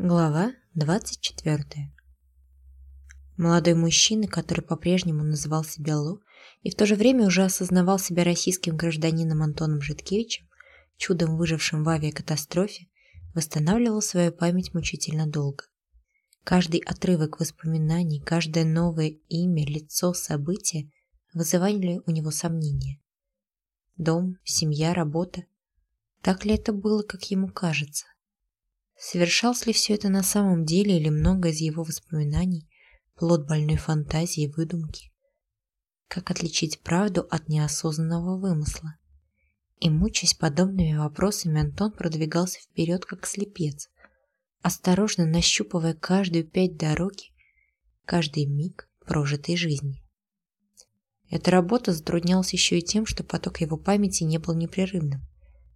Глава 24. Молодой мужчина, который по-прежнему называл себя Ло и в то же время уже осознавал себя российским гражданином Антоном Житкевичем, чудом выжившим в авиакатастрофе, восстанавливал свою память мучительно долго. Каждый отрывок воспоминаний, каждое новое имя, лицо, событие вызывали у него сомнения. Дом, семья, работа. Так ли это было, как ему кажется? Совершалось ли все это на самом деле или много из его воспоминаний, плод больной фантазии и выдумки? Как отличить правду от неосознанного вымысла? И мучаясь подобными вопросами, Антон продвигался вперед, как слепец, осторожно нащупывая каждую пять дороги, каждый миг прожитой жизни. Эта работа затруднялась еще и тем, что поток его памяти не был непрерывным.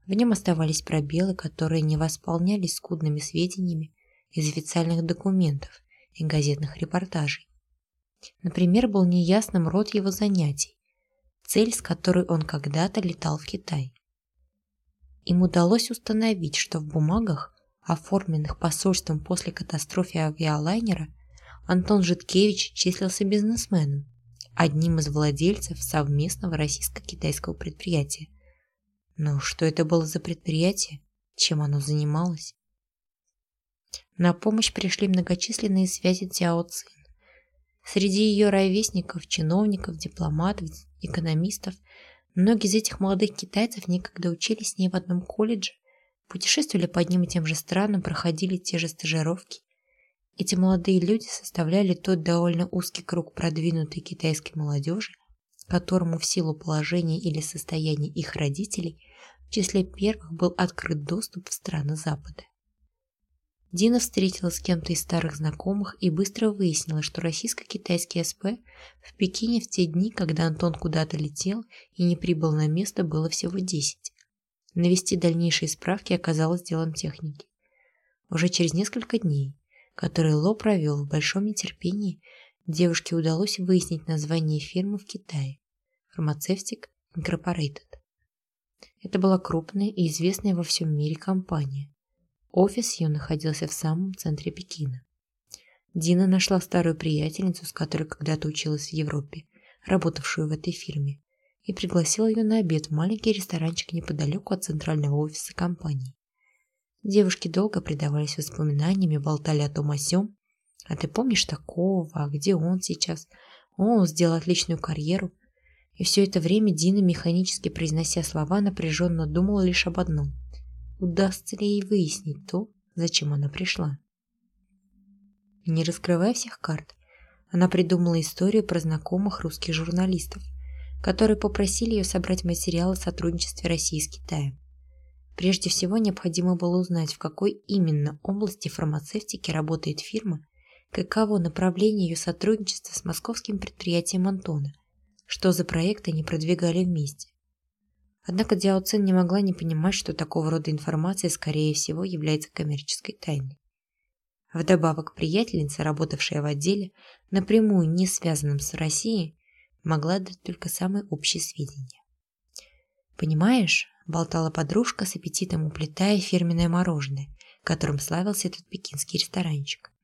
В нем оставались пробелы, которые не восполнялись скудными сведениями из официальных документов и газетных репортажей. Например, был неясным род его занятий, цель, с которой он когда-то летал в Китай. Им удалось установить, что в бумагах, оформленных посольством после катастрофы авиалайнера, Антон Житкевич числился бизнесменом, одним из владельцев совместного российско-китайского предприятия – но что это было за предприятие? Чем оно занималось? На помощь пришли многочисленные связи Цяо Цин. Среди ее ровесников, чиновников, дипломатов, экономистов, многие из этих молодых китайцев некогда учились с ней в одном колледже, путешествовали по одним и тем же странам, проходили те же стажировки. Эти молодые люди составляли тот довольно узкий круг продвинутой китайской молодежи, которому в силу положения или состояния их родителей в числе первых был открыт доступ в страны Запада. Дина встретилась с кем-то из старых знакомых и быстро выяснила, что российско-китайский СП в Пекине в те дни, когда Антон куда-то летел и не прибыл на место, было всего 10. Навести дальнейшие справки оказалось делом техники. Уже через несколько дней, которые Ло провел в большом нетерпении, девушке удалось выяснить название фирмы в Китае – Pharmaceutic Incorporated. Это была крупная и известная во всем мире компания. Офис ее находился в самом центре Пекина. Дина нашла старую приятельницу, с которой когда-то училась в Европе, работавшую в этой фирме, и пригласила ее на обед в маленький ресторанчик неподалеку от центрального офиса компании. Девушки долго предавались воспоминаниями, болтали о том о сём, а ты помнишь такого? А где он сейчас? Он сделал отличную карьеру. И все это время Дина, механически произнося слова, напряженно думала лишь об одном. Удастся ли ей выяснить то, зачем она пришла? Не раскрывая всех карт, она придумала историю про знакомых русских журналистов, которые попросили ее собрать материалы о сотрудничестве России с Китаем. Прежде всего, необходимо было узнать, в какой именно области фармацевтики работает фирма, каково направление ее сотрудничества с московским предприятием Антона, что за проекты они продвигали вместе. Однако Дяо Цин не могла не понимать, что такого рода информация, скорее всего, является коммерческой тайной. Вдобавок, приятельница, работавшая в отделе, напрямую не связанном с Россией, могла дать только самые общие сведения. «Понимаешь», – болтала подружка с аппетитом уплетая фирменное мороженое, которым славился этот пекинский ресторанчик.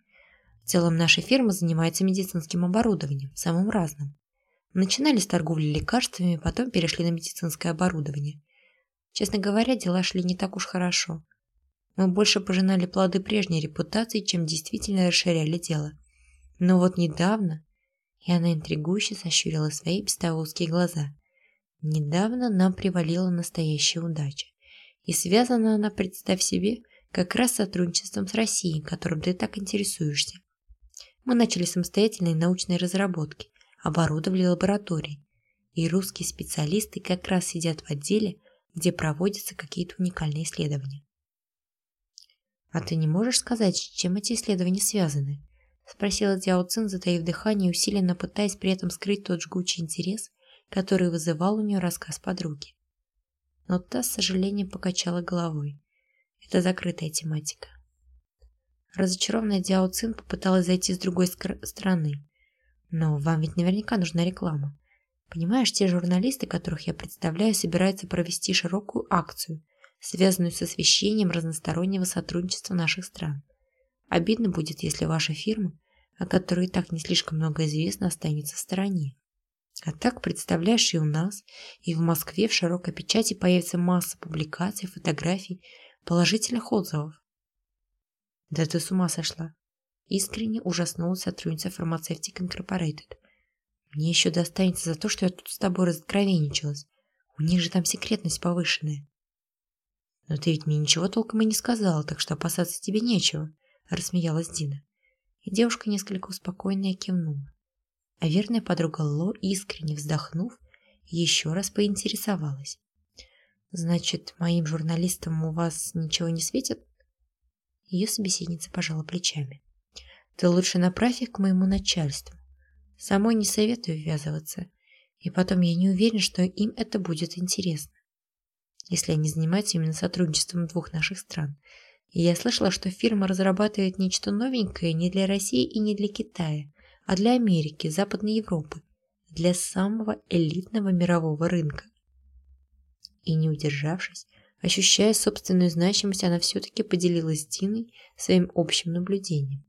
В целом наша фирма занимается медицинским оборудованием, самым разным. Начинали с торговли лекарствами, потом перешли на медицинское оборудование. Честно говоря, дела шли не так уж хорошо. Мы больше пожинали плоды прежней репутации, чем действительно расширяли дело. Но вот недавно, и она интригующе сощурила свои без глаза, недавно нам привалила настоящая удача. И связана она, представь себе, как раз с сотрудничеством с Россией, которым ты так интересуешься. Мы начали самостоятельные научные разработки, оборудовали лаборатории. И русские специалисты как раз сидят в отделе, где проводятся какие-то уникальные исследования. «А ты не можешь сказать, с чем эти исследования связаны?» Спросила Дяо Цин, затаив дыхание, усиленно пытаясь при этом скрыть тот жгучий интерес, который вызывал у нее рассказ подруги. Но та, с сожалением, покачала головой. Это закрытая тематика. Разочарованная Дяо Цин попыталась зайти с другой стороны. Но вам ведь наверняка нужна реклама. Понимаешь, те журналисты, которых я представляю, собираются провести широкую акцию, связанную с освещением разностороннего сотрудничества наших стран. Обидно будет, если ваша фирма, о которой и так не слишком много известно, останется в стороне. А так, представляешь, и у нас, и в Москве в широкой печати появится масса публикаций, фотографий, положительных отзывов. Да ты с ума сошла. Искренне ужаснулась сотрудница Pharmaceutic Incorporated. Мне еще достанется за то, что я тут с тобой разоткровенничалась. У них же там секретность повышенная. Но ты ведь мне ничего толком и не сказала, так что опасаться тебе нечего, рассмеялась Дина. И девушка несколько успокоенная кивнула. А верная подруга Ло, искренне вздохнув, еще раз поинтересовалась. «Значит, моим журналистам у вас ничего не светит?» Ее собеседница пожала плечами. «Ты лучше направь их к моему начальству. Самой не советую ввязываться. И потом я не уверен, что им это будет интересно. Если они занимаются именно сотрудничеством двух наших стран. И я слышала, что фирма разрабатывает нечто новенькое не для России и не для Китая, а для Америки, Западной Европы, для самого элитного мирового рынка. И не удержавшись, ощущая собственную значимость, она все-таки поделилась с Диной своим общим наблюдением.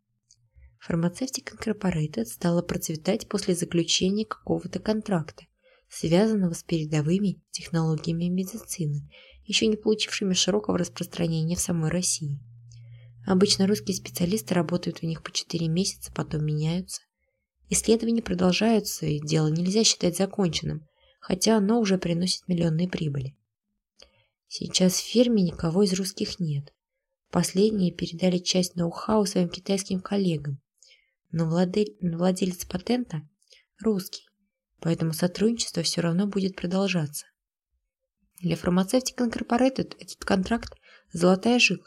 Фармацевтика Incorporated стала процветать после заключения какого-то контракта, связанного с передовыми технологиями медицины, еще не получившими широкого распространения в самой России. Обычно русские специалисты работают у них по 4 месяца, потом меняются. Исследования продолжаются, и дело нельзя считать законченным, хотя оно уже приносит миллионные прибыли. Сейчас в фирме никого из русских нет. Последние передали часть ноу-хау своим китайским коллегам, но владелец патента русский, поэтому сотрудничество все равно будет продолжаться. Для Pharmaceutic Incorporated этот контракт – золотая жила.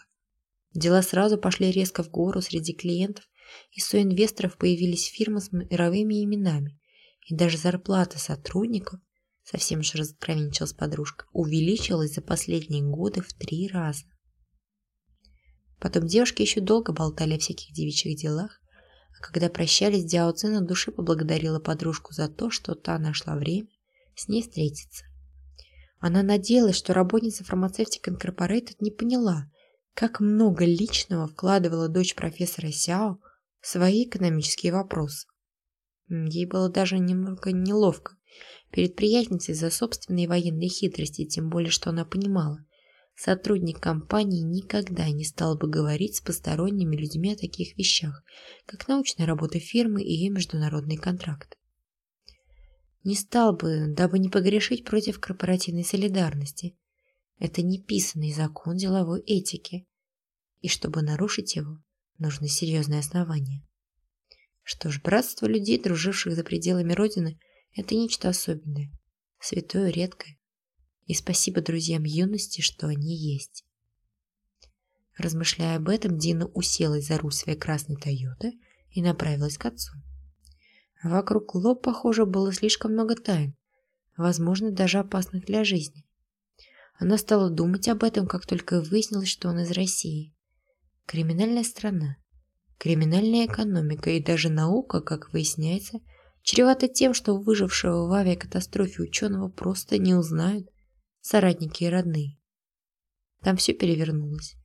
Дела сразу пошли резко в гору среди клиентов, и соинвесторов появились фирмы с мировыми именами, и даже зарплата сотрудников, совсем уж разоткровенничалась подружка, увеличилась за последние годы в три раза. Потом девушки еще долго болтали о всяких девичьих делах, когда прощались, Дяо Цин от души поблагодарила подружку за то, что та нашла время с ней встретиться. Она надеялась, что работница Pharmaceutic Incorporated не поняла, как много личного вкладывала дочь профессора Сяо в свои экономические вопросы. Ей было даже немного неловко перед приятницей за собственные военные хитрости, тем более, что она понимала, Сотрудник компании никогда не стал бы говорить с посторонними людьми о таких вещах, как научная работа фирмы и ее международный контракт. Не стал бы, дабы не погрешить против корпоративной солидарности. Это неписанный закон деловой этики. И чтобы нарушить его, нужны серьезные основания. Что ж, братство людей, друживших за пределами Родины, это нечто особенное, святое, редкое. И спасибо друзьям юности, что они есть. Размышляя об этом, Дина уселась за руль своей красной Тойоты и направилась к отцу. Вокруг лоб, похоже, было слишком много тайн, возможно, даже опасных для жизни. Она стала думать об этом, как только выяснилось, что он из России. Криминальная страна, криминальная экономика и даже наука, как выясняется, чревата тем, что выжившего в авиакатастрофе ученого просто не узнают соратники и родные. Там все перевернулось.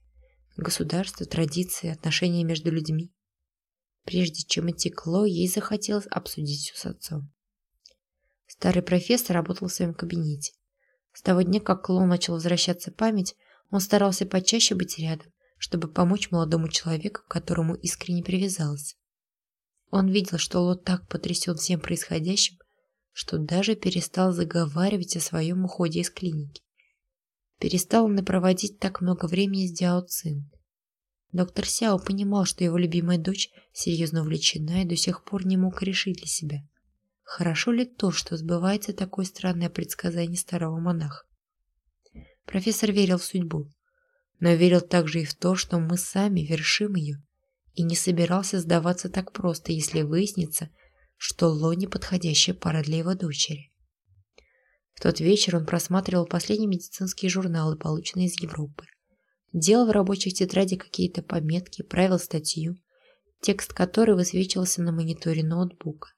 Государство, традиции, отношения между людьми. Прежде чем идти к Ло, ей захотелось обсудить все с отцом. Старый профессор работал в своем кабинете. С того дня, как Ло начал возвращаться память, он старался почаще быть рядом, чтобы помочь молодому человеку, к которому искренне привязался. Он видел, что Ло так потрясен всем происходящим, что даже перестал заговаривать о своем уходе из клиники. Перестал он проводить так много времени с Дяо Цин. Доктор Сяо понимал, что его любимая дочь серьезно увлечена и до сих пор не мог решить для себя, хорошо ли то, что сбывается такое странное предсказание старого монаха. Профессор верил в судьбу, но верил также и в то, что мы сами вершим ее, и не собирался сдаваться так просто, если выяснится, что Лони подходящая пара для его дочери. В тот вечер он просматривал последние медицинские журналы, полученные из Европы. Делал в рабочих тетради какие-то пометки, правил статью, текст которой высвечивался на мониторе ноутбука.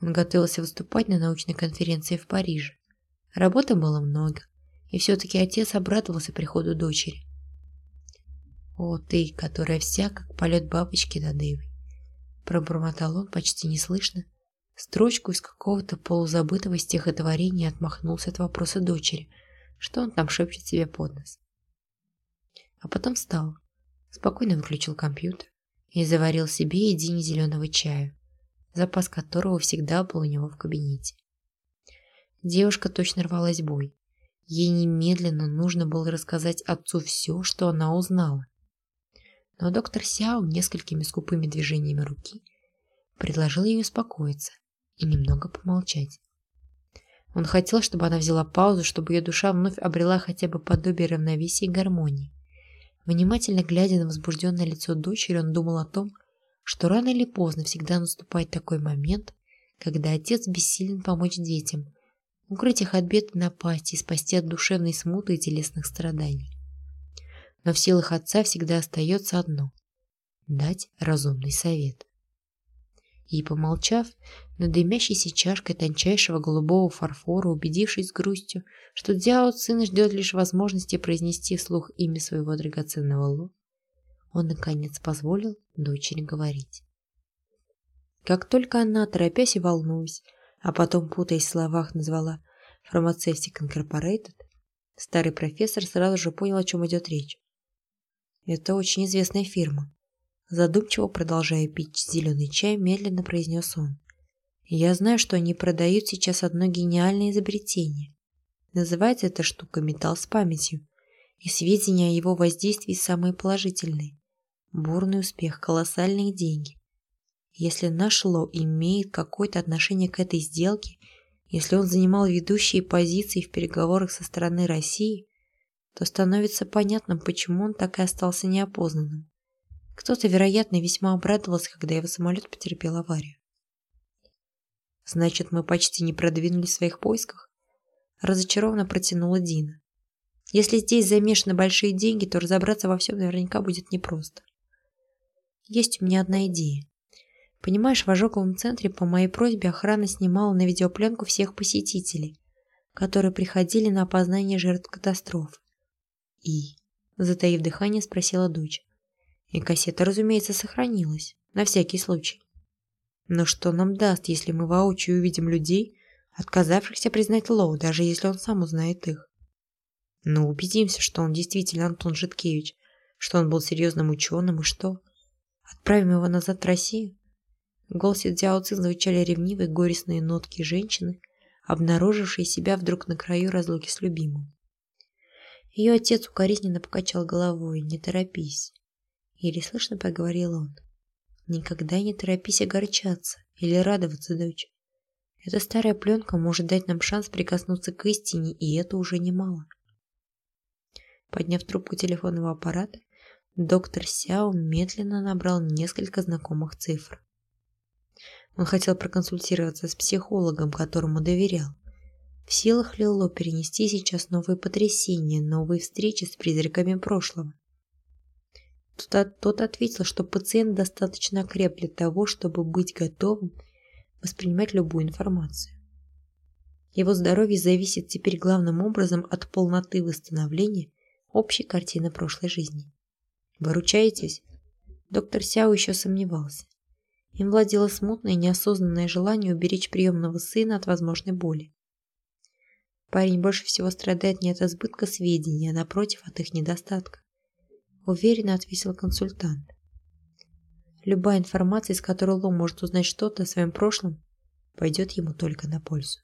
Он готовился выступать на научной конференции в Париже. Работы было много, и все-таки отец обрадовался приходу дочери. О, ты, которая вся как полет бабочки над Ивой. Пробормотал он почти неслышно. Строчку из какого-то полузабытого стихотворения отмахнулся от вопроса дочери, что он там шепчет себе под нос. А потом встал, спокойно выключил компьютер и заварил себе и Дине зеленого чая, запас которого всегда был у него в кабинете. Девушка точно рвалась бой. Ей немедленно нужно было рассказать отцу все, что она узнала. Но доктор Сяо несколькими скупыми движениями руки предложил ей успокоиться и немного помолчать. Он хотел, чтобы она взяла паузу, чтобы ее душа вновь обрела хотя бы подобие равновесия и гармонии. Внимательно глядя на возбужденное лицо дочери, он думал о том, что рано или поздно всегда наступает такой момент, когда отец бессилен помочь детям, укрыть их от бед и напасти, спасти от душевной смуты и телесных страданий. Но в силах отца всегда остается одно – дать разумный совет. И, помолчав, над дымящейся чашкой тончайшего голубого фарфора, убедившись с грустью, что Дзяо Цин ждет лишь возможности произнести вслух имя своего драгоценного Ло, он, наконец, позволил дочери говорить. Как только она, торопясь и волнуясь, а потом, путаясь в словах, назвала Pharmaceutic Incorporated, старый профессор сразу же понял, о чем идет речь. Это очень известная фирма. Задумчиво продолжая пить зеленый чай, медленно произнес он. Я знаю, что они продают сейчас одно гениальное изобретение. Называется эта штука металл с памятью. И сведения о его воздействии самые положительные. Бурный успех, колоссальные деньги. Если наш Ло имеет какое-то отношение к этой сделке, если он занимал ведущие позиции в переговорах со стороны России, то становится понятным, почему он так и остался неопознанным. Кто-то, вероятно, весьма обрадовался, когда его самолет потерпел аварию. Значит, мы почти не продвинулись в своих поисках? Разочарованно протянула Дина. Если здесь замешаны большие деньги, то разобраться во всем наверняка будет непросто. Есть у меня одна идея. Понимаешь, в ожоговом центре по моей просьбе охрана снимала на видеопленку всех посетителей, которые приходили на опознание жертв катастрофы. И, затаив дыхание, спросила дочь. И кассета, разумеется, сохранилась, на всякий случай. Но что нам даст, если мы воочию увидим людей, отказавшихся признать Лоу, даже если он сам узнает их? Ну, убедимся, что он действительно Антон Житкевич, что он был серьезным ученым, и что? Отправим его назад в Россию? В голосе Дзяо Цин звучали ревнивые горестные нотки женщины, обнаружившей себя вдруг на краю разлуки с любимым. Ее отец укоризненно покачал головой. «Не торопись», — еле слышно проговорил он. Никогда не торопись огорчаться или радоваться, дочь. Эта старая пленка может дать нам шанс прикоснуться к истине, и это уже немало. Подняв трубку телефонного аппарата, доктор Сяо медленно набрал несколько знакомых цифр. Он хотел проконсультироваться с психологом, которому доверял. В силах ли Ло перенести сейчас новые потрясения, новые встречи с призраками прошлого? Тот, тот ответил, что пациент достаточно окреп для того, чтобы быть готовым воспринимать любую информацию. Его здоровье зависит теперь главным образом от полноты восстановления общей картины прошлой жизни. Выручаетесь? Доктор Сяо еще сомневался. Им владело смутное неосознанное желание уберечь приемного сына от возможной боли. Парень больше всего страдает не от избытка сведений, а напротив от их недостатка уверенно ответил консультант. Любая информация, из которой Лом может узнать что-то о своем прошлом, пойдет ему только на пользу.